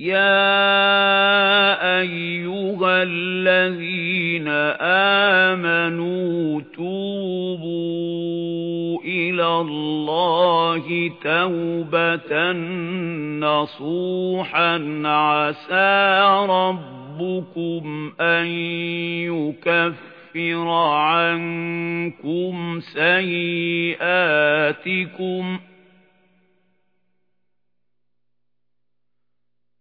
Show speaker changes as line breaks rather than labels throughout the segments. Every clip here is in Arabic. يَا أَيُّهَا الَّذِينَ آمَنُوا تُوبُوا إِلَى اللَّهِ تَوْبَةً نَّصُوحًا عَسَى رَبُّكُمْ أَن يُكَفِّرَ عَنكُمْ سَيِّئَاتِكُمْ ۗ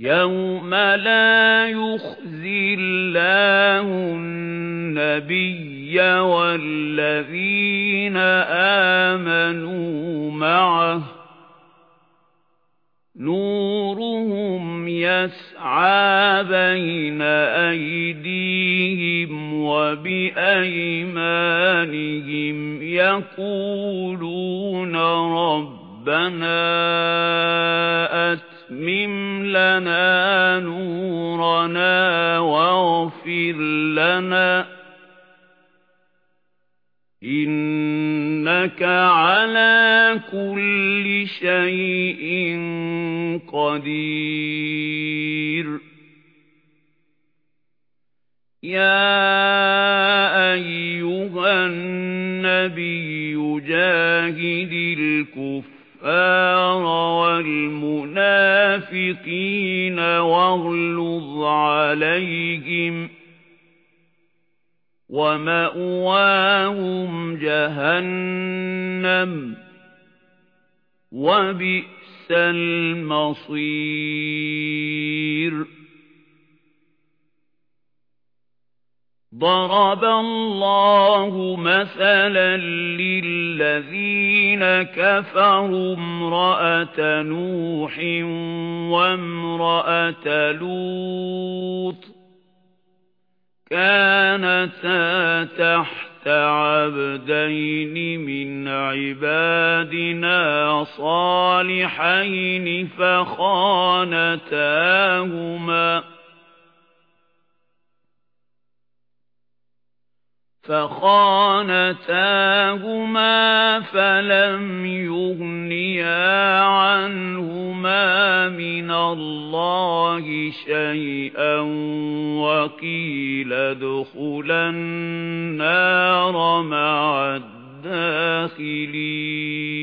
يَوْمَ لَا يُخْزِي اللَّهُ النَّبِيَّ وَالَّذِينَ آمَنُوا مَعَهُ نُورُهُمْ يَسْعَى بَيْنَ أَيْدِيهِمْ وَبِأَيْمَانِهِمْ يَقُولُونَ رَبَّنَا أَتْمِمْ لنا نورنا واغفر لنا إنك على كل شيء قدير يا أيها النبي جاهد الكفر الْكُفَّارَ وَالْمُنَافِقِينَ وَاغْلُظْ عَلَيْهِمْ وَمَأْوَاهُمْ جَهَنَّمُ وَبِئْسَ الْمَصِيرُ ضَرَبَ اللَّهُ مَثَلًا لِّلَّذِينَ كَفَرُوا امْرَأَةَ نُوحٍ وَامْرَأَةَ لُوطٍ كَانَتَا تَحْتَ عَبْدَيْنِ مِنْ عِبَادِنَا صَالِحَيْنِ فَخَانَتَاهُمَا فَخَانَتَاهُمَا فَلَمْ يُغْنِيَا عَنْهُمَا مِنَ اللَّهِ شَيْئًا وَقِيلَ ادْخُلَا النَّارَ مَعَ الدَّاخِلِينَ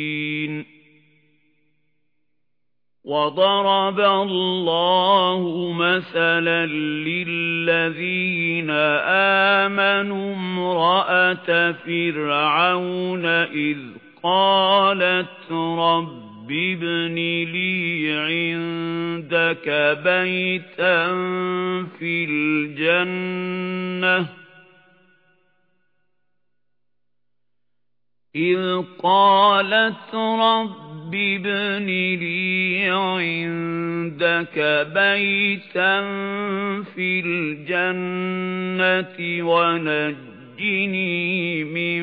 وَضَرَبَ اللَّهُ مَثَلًا لِّلَّذِينَ آمَنُوا امْرَأَتَ فِرْعَوْنَ إِذْ قَالَتْ رَبِّ ابْنِ لِي عِندَكَ بَيْتًا فِي الْجَنَّةِ إِذْ قَالَتْ رَبِّ رَبِّ ابْنِ لِي عِندَكَ بَيْتًا فِي الْجَنَّةِ وَنَجِّنِي مِنْ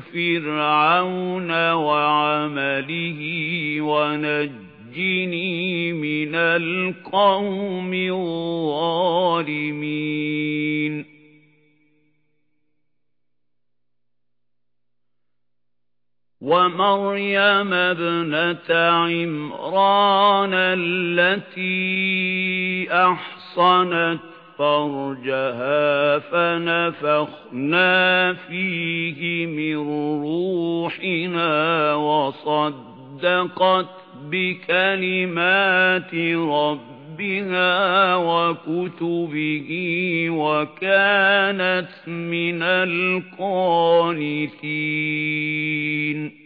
فِرْعَوْنَ وَعَمَلِهِ وَنَجِّنِي مِنَ الْقَوْمِ الظَّالِمِينَ وَمَرْيَمَ ابْنَةَ عِمْرَانَ الَّتِي أَحْصَنَتْ فَرْجَهَا فَنَفَخْنَا فِيهِ مِنْ رُوحِنَا وَصَدَّقَتْ بِكَلِمَاتِ رَبِّهَا بِهَا وكتبه وكانت من القانتين